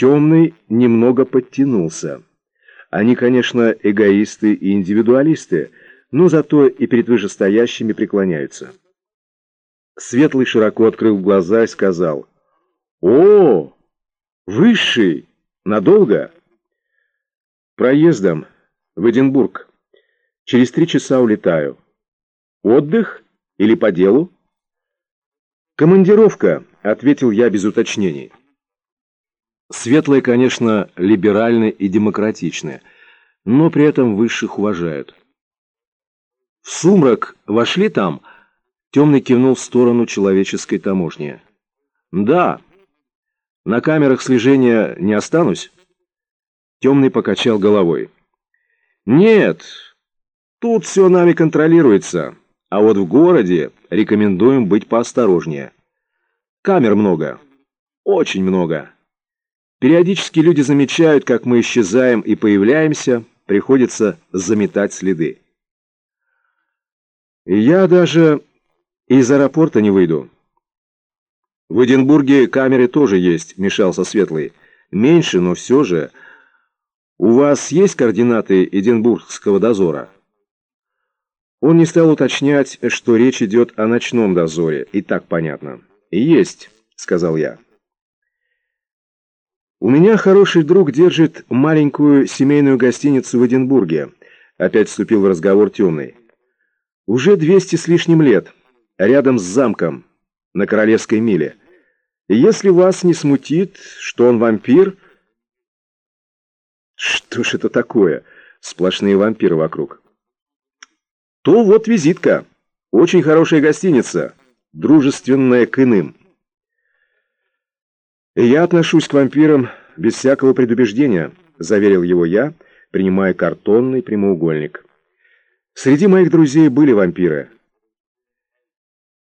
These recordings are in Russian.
Темный немного подтянулся. Они, конечно, эгоисты и индивидуалисты, но зато и перед вышестоящими преклоняются. Светлый широко открыл глаза и сказал, «О, высший! Надолго?» «Проездом в Эдинбург. Через три часа улетаю. Отдых или по делу?» «Командировка», — ответил я без уточнений. Светлые, конечно, либеральны и демократичны, но при этом высших уважают. В сумрак вошли там, темный кивнул в сторону человеческой таможни. «Да, на камерах слежения не останусь?» Темный покачал головой. «Нет, тут все нами контролируется, а вот в городе рекомендуем быть поосторожнее. Камер много, очень много». Периодически люди замечают, как мы исчезаем и появляемся, приходится заметать следы. Я даже из аэропорта не выйду. В Эдинбурге камеры тоже есть, мешался Светлый. Меньше, но все же. У вас есть координаты Эдинбургского дозора? Он не стал уточнять, что речь идет о ночном дозоре, и так понятно. «Есть», — сказал я. «У меня хороший друг держит маленькую семейную гостиницу в Эдинбурге», — опять вступил в разговор темный. «Уже двести с лишним лет, рядом с замком, на Королевской миле. И если вас не смутит, что он вампир...» «Что ж это такое? Сплошные вампиры вокруг». «То вот визитка. Очень хорошая гостиница, дружественная к иным». «Я отношусь к вампирам без всякого предубеждения», — заверил его я, принимая картонный прямоугольник. «Среди моих друзей были вампиры».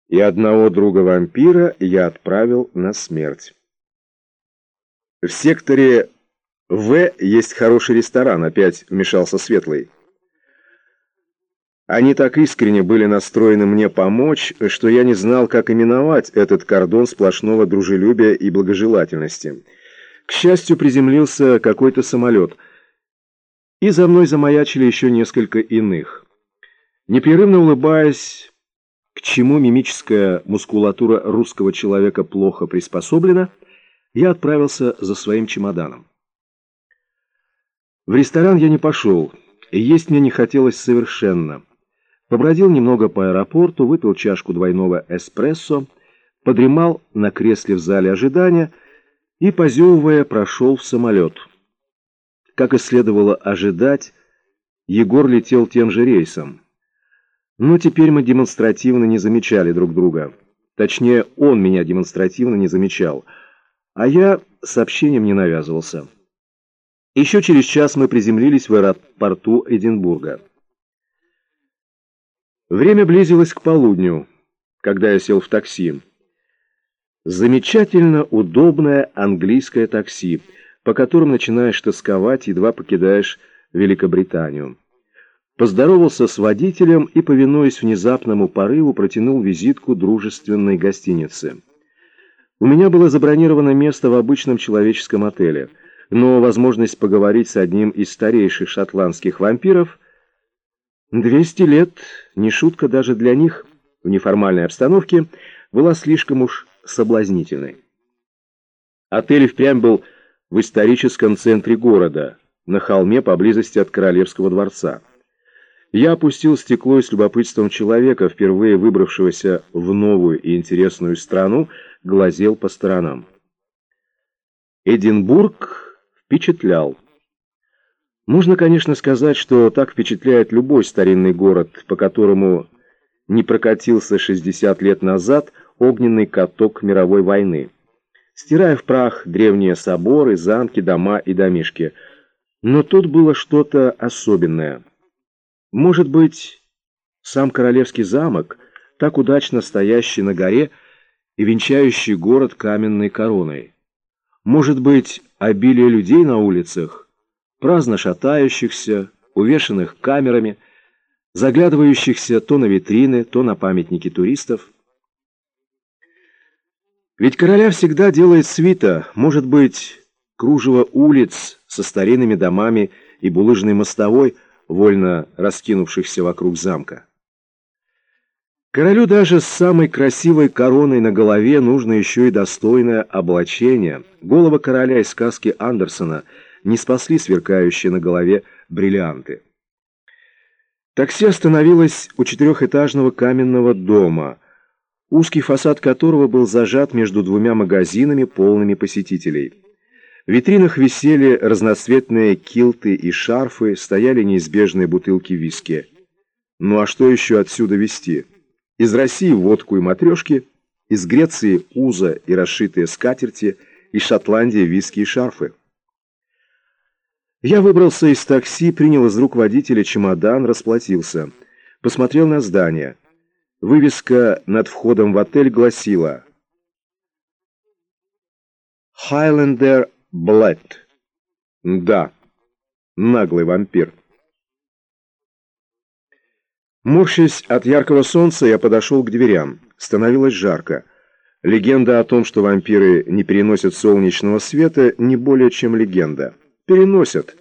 И одного друга-вампира я отправил на смерть. В секторе В есть хороший ресторан, опять вмешался Светлый. Они так искренне были настроены мне помочь, что я не знал, как именовать этот кордон сплошного дружелюбия и благожелательности. К счастью, приземлился какой-то самолет, и за мной замаячили еще несколько иных. Непрерывно улыбаясь, к чему мимическая мускулатура русского человека плохо приспособлена, я отправился за своим чемоданом. В ресторан я не пошел, и есть мне не хотелось совершенно. Побродил немного по аэропорту, выпил чашку двойного эспрессо, подремал на кресле в зале ожидания и, позевывая, прошел в самолет. Как и следовало ожидать, Егор летел тем же рейсом. Но теперь мы демонстративно не замечали друг друга. Точнее, он меня демонстративно не замечал, а я сообщением не навязывался. Еще через час мы приземлились в аэропорту Эдинбурга. Время близилось к полудню, когда я сел в такси. Замечательно удобное английское такси, по которым начинаешь тосковать, едва покидаешь Великобританию. Поздоровался с водителем и, повинуясь внезапному порыву, протянул визитку дружественной гостиницы. У меня было забронировано место в обычном человеческом отеле, но возможность поговорить с одним из старейших шотландских вампиров – Двести лет, не шутка даже для них, в неформальной обстановке, была слишком уж соблазнительной. Отель впрямь был в историческом центре города, на холме поблизости от Королевского дворца. Я опустил стекло и с любопытством человека, впервые выбравшегося в новую и интересную страну, глазел по сторонам. Эдинбург впечатлял. Можно, конечно, сказать, что так впечатляет любой старинный город, по которому не прокатился 60 лет назад огненный каток мировой войны, стирая в прах древние соборы, замки, дома и домишки. Но тут было что-то особенное. Может быть, сам королевский замок, так удачно стоящий на горе и венчающий город каменной короной. Может быть, обилие людей на улицах – праздно шатающихся, увешанных камерами, заглядывающихся то на витрины, то на памятники туристов. Ведь короля всегда делает свита, может быть, кружево улиц со старинными домами и булыжной мостовой, вольно раскинувшихся вокруг замка. Королю даже с самой красивой короной на голове нужно еще и достойное облачение. Голова короля из сказки Андерсона не спасли сверкающие на голове бриллианты. Такси остановилось у четырехэтажного каменного дома, узкий фасад которого был зажат между двумя магазинами, полными посетителей. В витринах висели разноцветные килты и шарфы, стояли неизбежные бутылки виски. Ну а что еще отсюда везти? Из России водку и матрешки, из Греции уза и расшитые скатерти, из Шотландии виски и шарфы. Я выбрался из такси, принял из рук водителя чемодан, расплатился. Посмотрел на здание. Вывеска над входом в отель гласила «Highlander Блэд». Да, наглый вампир. Морщась от яркого солнца, я подошел к дверям. Становилось жарко. Легенда о том, что вампиры не переносят солнечного света, не более чем легенда. Переносят.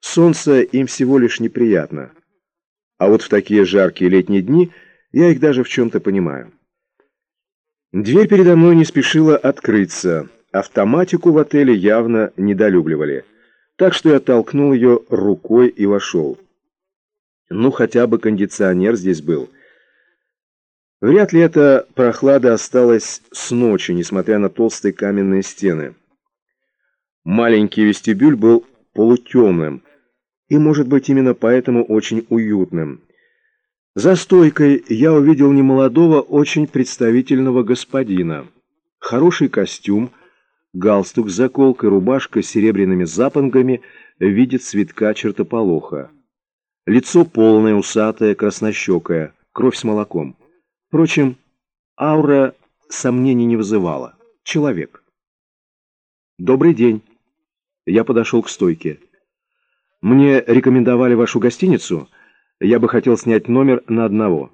Солнце им всего лишь неприятно. А вот в такие жаркие летние дни я их даже в чем-то понимаю. Дверь передо мной не спешила открыться. Автоматику в отеле явно недолюбливали. Так что я толкнул ее рукой и вошел. Ну, хотя бы кондиционер здесь был. Вряд ли эта прохлада осталась с ночи, несмотря на толстые каменные стены. Маленький вестибюль был полутемным и, может быть, именно поэтому очень уютным. За стойкой я увидел немолодого, очень представительного господина. Хороший костюм, галстук с заколкой, рубашка с серебряными запонками в виде цветка чертополоха. Лицо полное, усатое, краснощекое, кровь с молоком. Впрочем, аура сомнений не вызывала. Человек. «Добрый день». Я подошел к стойке. «Мне рекомендовали вашу гостиницу. Я бы хотел снять номер на одного».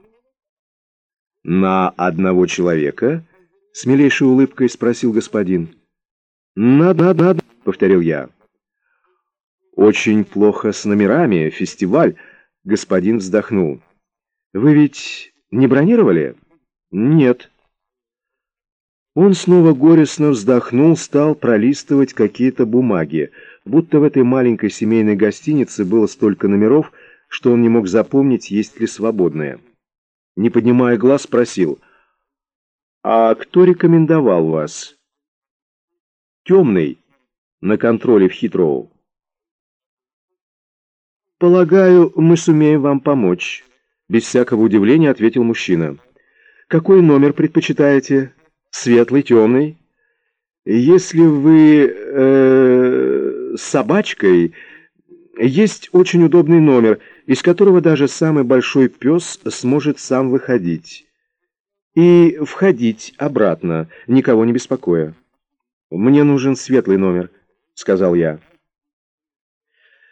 «На одного человека?» — с милейшей улыбкой спросил господин. «Надо, надо, надо», — повторил я. «Очень плохо с номерами, фестиваль», — господин вздохнул. «Вы ведь не бронировали?» «Нет». Он снова горестно вздохнул, стал пролистывать какие-то бумаги, будто в этой маленькой семейной гостинице было столько номеров, что он не мог запомнить, есть ли свободные. Не поднимая глаз, спросил, «А кто рекомендовал вас?» «Темный, на контроле в Хитроу». «Полагаю, мы сумеем вам помочь», — без всякого удивления ответил мужчина. «Какой номер предпочитаете? Светлый, темный? Если вы э, с собачкой, есть очень удобный номер, из которого даже самый большой пес сможет сам выходить и входить обратно, никого не беспокоя. «Мне нужен светлый номер», — сказал я.